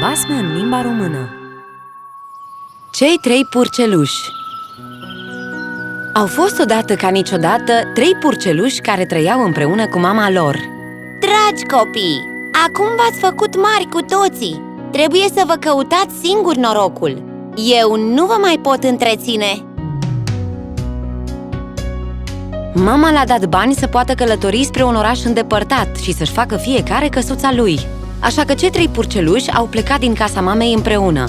Basme în limba română. Cei trei purceluși. Au fost odată ca niciodată trei purceluși care trăiau împreună cu mama lor. Dragi copii, acum v-ați făcut mari cu toții. Trebuie să vă căutați singur norocul. Eu nu vă mai pot întreține. Mama l-a dat bani să poată călători spre un oraș îndepărtat și să-și facă fiecare căsuța lui Așa că cei trei purceluși au plecat din casa mamei împreună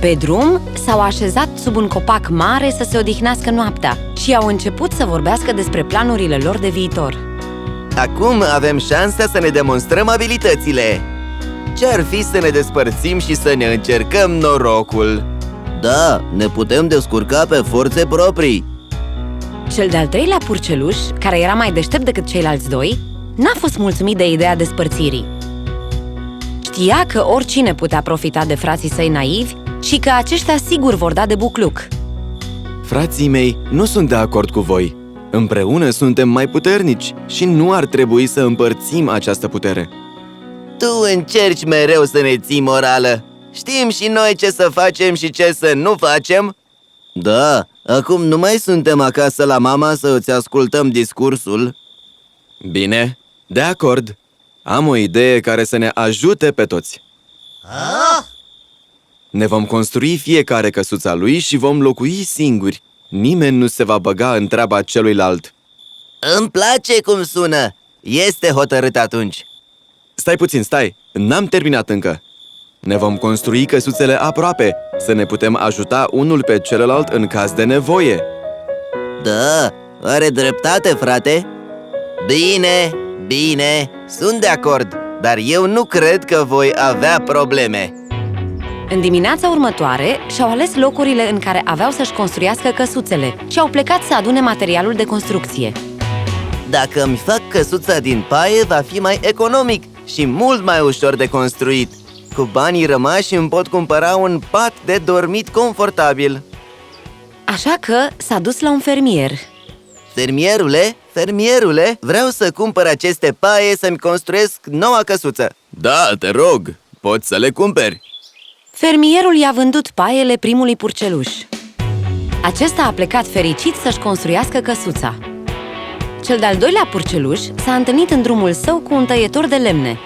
Pe drum s-au așezat sub un copac mare să se odihnească noaptea Și au început să vorbească despre planurile lor de viitor Acum avem șansa să ne demonstrăm abilitățile Ce-ar fi să ne despărțim și să ne încercăm norocul? Da, ne putem descurca pe forțe proprii Cel de-al treilea purceluș, care era mai deștept decât ceilalți doi, n-a fost mulțumit de ideea despărțirii. Știa că oricine putea profita de frații săi naivi și că aceștia sigur vor da de bucluc. Frații mei nu sunt de acord cu voi. Împreună suntem mai puternici și nu ar trebui să împărțim această putere. Tu încerci mereu să ne ții morală Știm și noi ce să facem și ce să nu facem Da, acum nu mai suntem acasă la mama să îți ascultăm discursul Bine, de acord. Am o idee care să ne ajute pe toți. Ne vom construi fiecare căsuța lui și vom locui singuri. Nimeni nu se va băga în treaba celuilalt. Îmi place cum sună Este hotărât atunci Stai puțin, stai! N-am terminat încă! Ne vom construi căsuțele aproape, să ne putem ajuta unul pe celălalt în caz de nevoie. Da, are dreptate, frate Bine, bine, sunt de acord Dar eu nu cred că voi avea probleme În dimineața următoare, și-au ales locurile în care aveau să-și construiască căsuțele și au plecat să adune materialul de construcție. Dacă îmi fac căsuța din paie, va fi mai economic și mult mai ușor de construit Cu banii rămași îmi pot cumpăra un pat de dormit confortabil Așa că s-a dus la un fermier. Fermierule, fermierule, vreau să cumpăr aceste paie să-mi construiesc noua căsuță Da, te rog, poți să le cumperi. Fermierul i-a vândut paiele primului purceluș. Acesta a plecat fericit să-și construiască căsuța. Cel de-al doilea purceluș s-a întâlnit în drumul său cu un tăietor de lemne.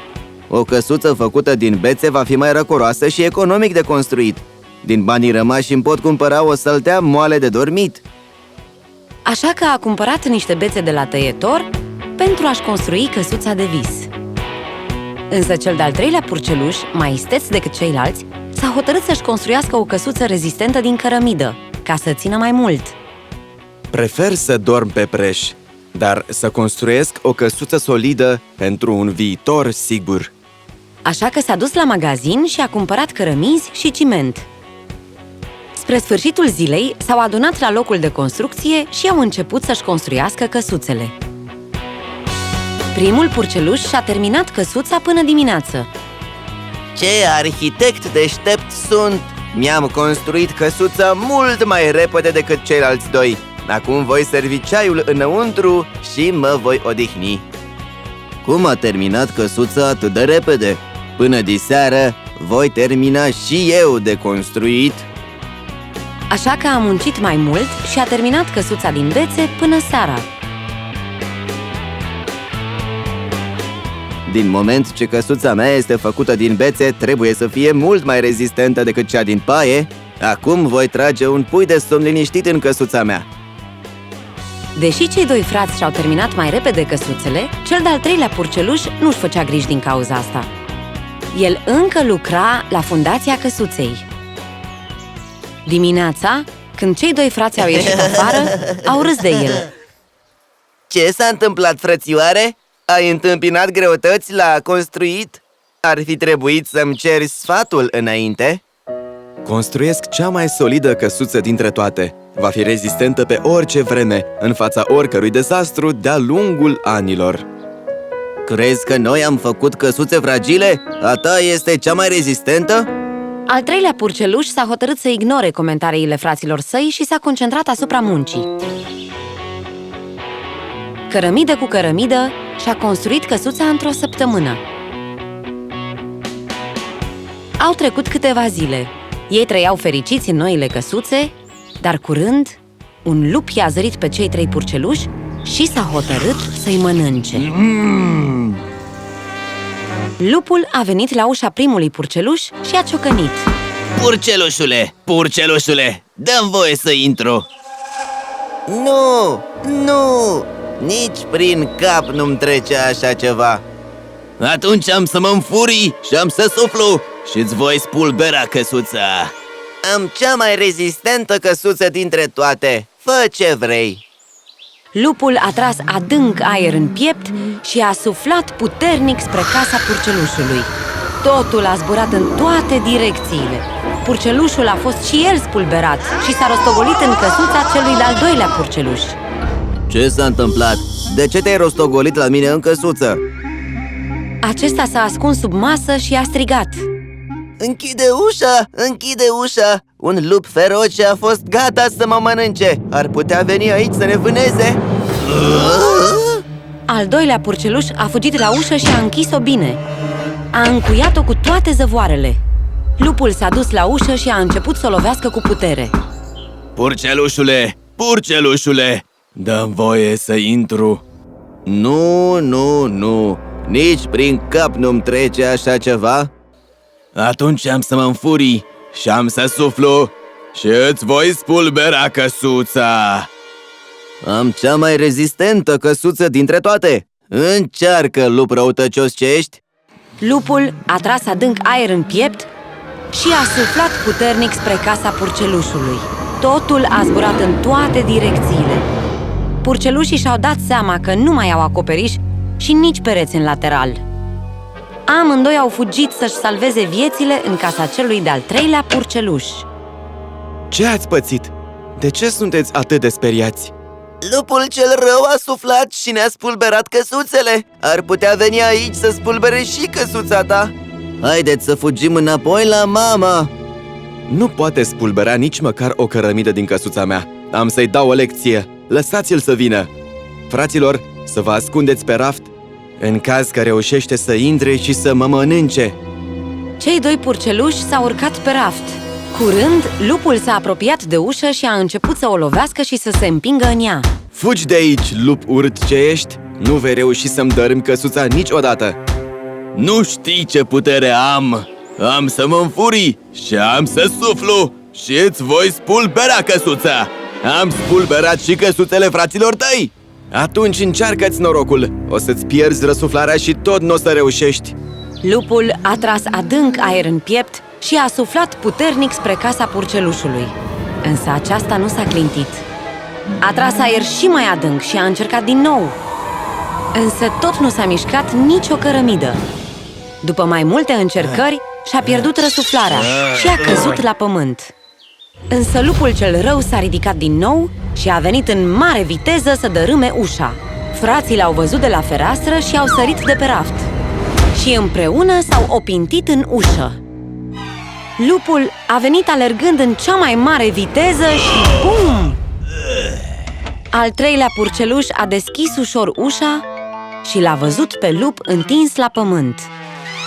O căsuță făcută din bețe va fi mai răcoroasă și economic de construit Din banii rămași îmi pot cumpăra o săltea moale de dormit Așa că a cumpărat niște bețe de la tăietor pentru a-și construi căsuța de vis. Însă cel de-al treilea purceluș, mai isteț decât ceilalți, s-a hotărât să-și construiască o căsuță rezistentă din cărămidă, ca să țină mai mult. Prefer să dorm pe preș, dar să construiesc o căsuță solidă pentru un viitor sigur. Așa că s-a dus la magazin și a cumpărat cărămizi și ciment. Spre sfârșitul zilei, s-au adunat la locul de construcție și au început să-și construiască căsuțele. Primul purceluș și-a terminat căsuța până dimineață. Ce arhitect deștept sunt! Mi-am construit căsuța mult mai repede decât ceilalți doi Acum voi servi ceaiul înăuntru și mă voi odihni Cum a terminat căsuța atât de repede? Până diseară voi termina și eu de construit Așa că a muncit mai mult și a terminat căsuța din bețe până seara. Din moment ce căsuța mea este făcută din bețe, trebuie să fie mult mai rezistentă decât cea din paie Acum voi trage un pui de somn liniștit în căsuța mea Deși cei doi frați și-au terminat mai repede căsuțele, cel de-al treilea purceluș nu-și făcea griji din cauza asta. El încă lucra la fundația căsuței. Dimineața, când cei doi frați au ieșit afară, au râs de el. Ce s-a întâmplat, frățioare? Ai întâmpinat greutăți la construit? Ar fi trebuit să-mi ceri sfatul înainte? Construiesc cea mai solidă căsuță dintre toate. Va fi rezistentă pe orice vreme, în fața oricărui dezastru de-a lungul anilor. Crezi că noi am făcut căsuțe fragile? A ta este cea mai rezistentă? Al treilea purceluș s-a hotărât să ignore comentariile fraților săi și s-a concentrat asupra muncii. Cărămidă cu cărămidă și-a construit căsuța într-o săptămână. Au trecut câteva zile. Ei trăiau fericiți în noile căsuțe, dar curând, un lup i-a zărit pe cei trei purceluși și s-a hotărât să-i mănânce. Lupul a venit la ușa primului purceluș și a ciocănit. Purcelușule, purcelușule, dă-mi voie să intru. Nu, nu, nici prin cap nu-mi trece așa ceva. Atunci am să mă înfurii și am să suflu și îți voi spulbera căsuța. Am cea mai rezistentă căsuță dintre toate. Fă ce vrei Lupul a tras adânc aer în piept și a suflat puternic spre casa purcelușului. Totul a zburat în toate direcțiile. Purcelușul a fost și el spulberat și s-a rostogolit în căsuța celui de-al doilea purceluș. Ce s-a întâmplat? De ce te-ai rostogolit la mine în căsuță? Acesta s-a ascuns sub masă și a strigat. Închide ușa, închide ușa Un lup feroce a fost gata să mă mănânce Ar putea veni aici să ne vâneze Al doilea purceluș a fugit la ușă și a închis-o bine. A încuiat-o cu toate zăvoarele. Lupul s-a dus la ușă și a început să o lovească cu putere. Purcelușule, purcelușule, dă-mi voie să intru Nu, nu, nu Nici prin cap nu-mi trece așa ceva Atunci am să mă înfurii și am să suflu și îți voi spulbera căsuța Am cea mai rezistentă căsuță dintre toate Încearcă, lup răutăcios ce ești Lupul a tras adânc aer în piept și a suflat puternic spre casa purcelușului. Totul a zburat în toate direcțiile. Purcelușii și-au dat seama că nu mai au acoperiș și nici pereți în lateral. Amândoi au fugit să-și salveze viețile în casa celui de-al treilea purceluș. Ce ați pățit? De ce sunteți atât de speriați? Lupul cel rău a suflat și ne-a spulberat căsuțele. Ar putea veni aici să spulbere și căsuța ta. Haideți să fugim înapoi la mama Nu poate spulbera nici măcar o cărămidă din căsuța mea. Am să-i dau o lecție. Lăsați-l să vină. Fraților, să vă ascundeți pe raft În caz că reușește să intre și să mă mănânce. Cei doi purceluși s-au urcat pe raft. Curând, lupul s-a apropiat de ușă și a început să o lovească și să se împingă în ea. Fugi de aici, lup urât ce ești. Nu vei reuși să-mi dărâm căsuța niciodată. Nu știi ce putere am. Am să mă înfurii și am să suflu Și îți voi spulbera căsuța. Am spulberat și căsuțele fraților tăi. Atunci încearcă-ți norocul. O să-ți pierzi răsuflarea și tot nu o să reușești. Lupul a tras adânc aer în piept și a suflat puternic spre casa purcelușului. Însă aceasta nu s-a clintit. A tras aer și mai adânc și a încercat din nou. Însă tot nu s-a mișcat nicio cărămidă. După mai multe încercări, și-a pierdut răsuflarea și a căzut la pământ. Însă lupul cel rău s-a ridicat din nou și a venit în mare viteză să dărâme ușa. Frații l-au văzut de la fereastră și au sărit de pe raft. Și împreună s-au opintit în ușă. Lupul a venit alergând în cea mai mare viteză și bum! Al treilea purceluș a deschis ușor ușa și l-a văzut pe lup întins la pământ.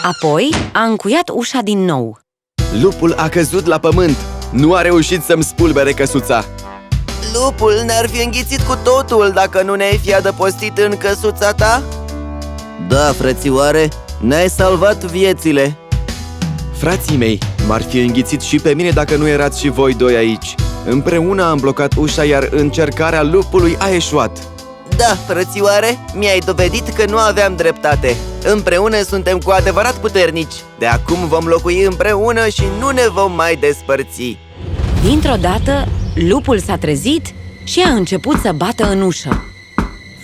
Apoi a încuiat ușa din nou. Lupul a căzut la pământ Nu a reușit să-mi spulbere căsuța Lupul ne-ar fi înghițit cu totul dacă nu ne-ai fi adăpostit în căsuța ta? Da, frățioare, ne-ai salvat viețile Frații mei, m-ar fi înghițit și pe mine dacă nu erați și voi doi aici Împreună am blocat ușa, iar încercarea lupului a eșuat Da, frățioare, mi-ai dovedit că nu aveam dreptate Împreună suntem cu adevărat puternici De acum vom locui împreună și nu ne vom mai despărți Dintr-o dată, lupul s-a trezit și a început să bată în ușă.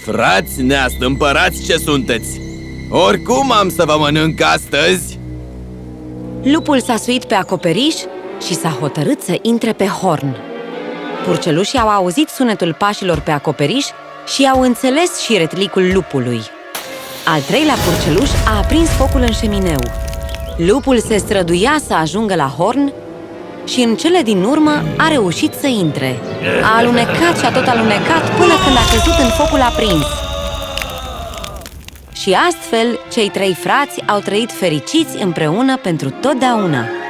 Frați neastâmpărați ce sunteți! Oricum am să vă mănânc astăzi! Lupul s-a suit pe acoperiș și s-a hotărât să intre pe horn. Purcelușii au auzit sunetul pașilor pe acoperiș și au înțeles și retlicul lupului. Al treilea purceluș a aprins focul în șemineu. Lupul se străduia să ajungă la horn și în cele din urmă a reușit să intre. A alunecat și a tot alunecat până când a căzut în focul aprins. Și astfel, cei trei frați au trăit fericiți împreună pentru totdeauna.